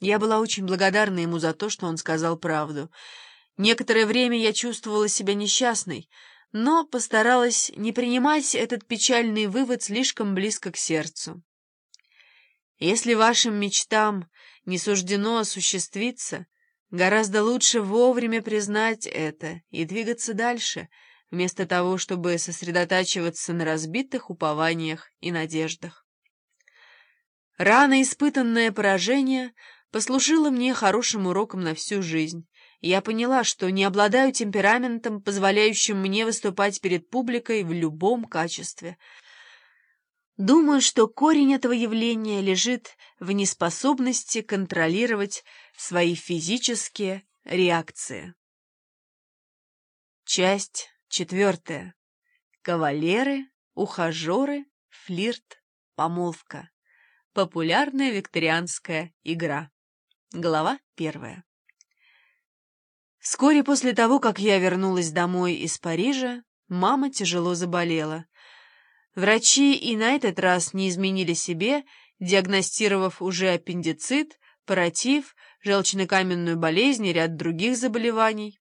Я была очень благодарна ему за то, что он сказал правду. Некоторое время я чувствовала себя несчастной, но постаралась не принимать этот печальный вывод слишком близко к сердцу. Если вашим мечтам не суждено осуществиться, гораздо лучше вовремя признать это и двигаться дальше, вместо того, чтобы сосредотачиваться на разбитых упованиях и надеждах. Рано испытанное поражение послужило мне хорошим уроком на всю жизнь. Я поняла, что не обладаю темпераментом, позволяющим мне выступать перед публикой в любом качестве. Думаю, что корень этого явления лежит в неспособности контролировать свои физические реакции. Часть четвертая. Кавалеры, ухажеры, флирт, помолвка. Популярная викторианская игра. Глава первая. Вскоре после того, как я вернулась домой из Парижа, мама тяжело заболела. Врачи и на этот раз не изменили себе, диагностировав уже аппендицит, паротив, желчнокаменную болезнь и ряд других заболеваний.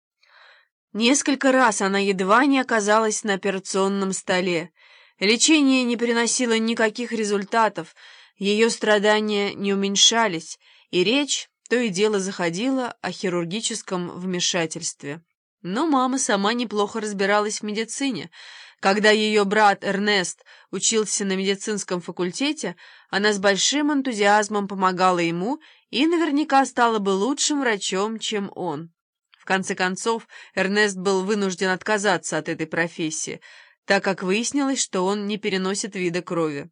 Несколько раз она едва не оказалась на операционном столе. Лечение не приносило никаких результатов, ее страдания не уменьшались, и речь то и дело заходила о хирургическом вмешательстве. Но мама сама неплохо разбиралась в медицине. Когда ее брат Эрнест учился на медицинском факультете, она с большим энтузиазмом помогала ему и наверняка стала бы лучшим врачом, чем он. В конце концов, Эрнест был вынужден отказаться от этой профессии, так как выяснилось, что он не переносит вида крови.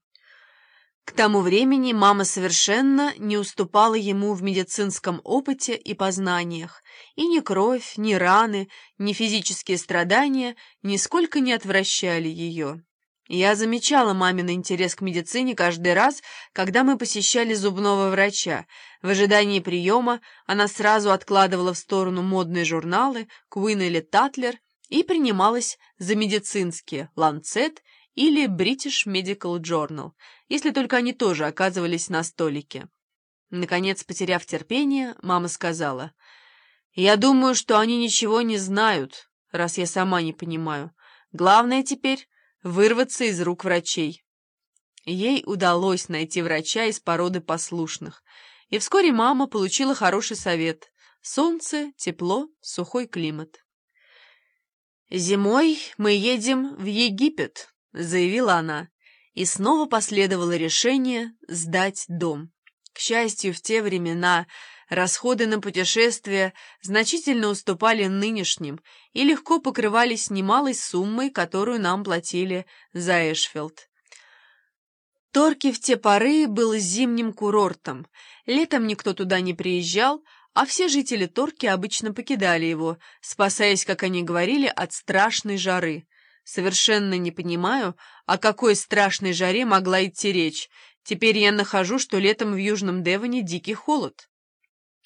К тому времени мама совершенно не уступала ему в медицинском опыте и познаниях, и ни кровь, ни раны, ни физические страдания нисколько не отвращали ее. Я замечала мамин интерес к медицине каждый раз, когда мы посещали зубного врача. В ожидании приема она сразу откладывала в сторону модные журналы «Куин» или «Татлер» и принималась за медицинские «Ланцет» или British Medical Journal, если только они тоже оказывались на столике. Наконец, потеряв терпение, мама сказала, «Я думаю, что они ничего не знают, раз я сама не понимаю. Главное теперь — вырваться из рук врачей». Ей удалось найти врача из породы послушных, и вскоре мама получила хороший совет — солнце, тепло, сухой климат. «Зимой мы едем в Египет», — заявила она, и снова последовало решение сдать дом. К счастью, в те времена расходы на путешествия значительно уступали нынешним и легко покрывались немалой суммой, которую нам платили за Эшфилд. Торки в те поры был зимним курортом. Летом никто туда не приезжал, а все жители Торки обычно покидали его, спасаясь, как они говорили, от страшной жары. Совершенно не понимаю, о какой страшной жаре могла идти речь. Теперь я нахожу, что летом в Южном Девоне дикий холод.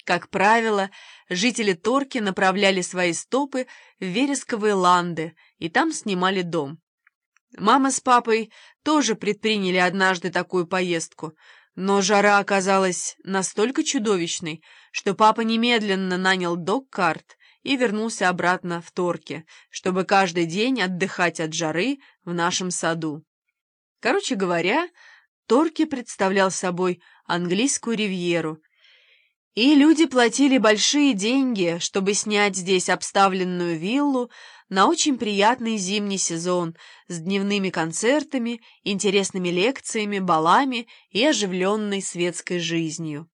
Как правило, жители Торки направляли свои стопы в вересковые ланды и там снимали дом. Мама с папой тоже предприняли однажды такую поездку, но жара оказалась настолько чудовищной, что папа немедленно нанял док-карт и вернулся обратно в Торке, чтобы каждый день отдыхать от жары в нашем саду. Короче говоря, Торки представлял собой английскую ривьеру, и люди платили большие деньги, чтобы снять здесь обставленную виллу на очень приятный зимний сезон с дневными концертами, интересными лекциями, балами и оживленной светской жизнью.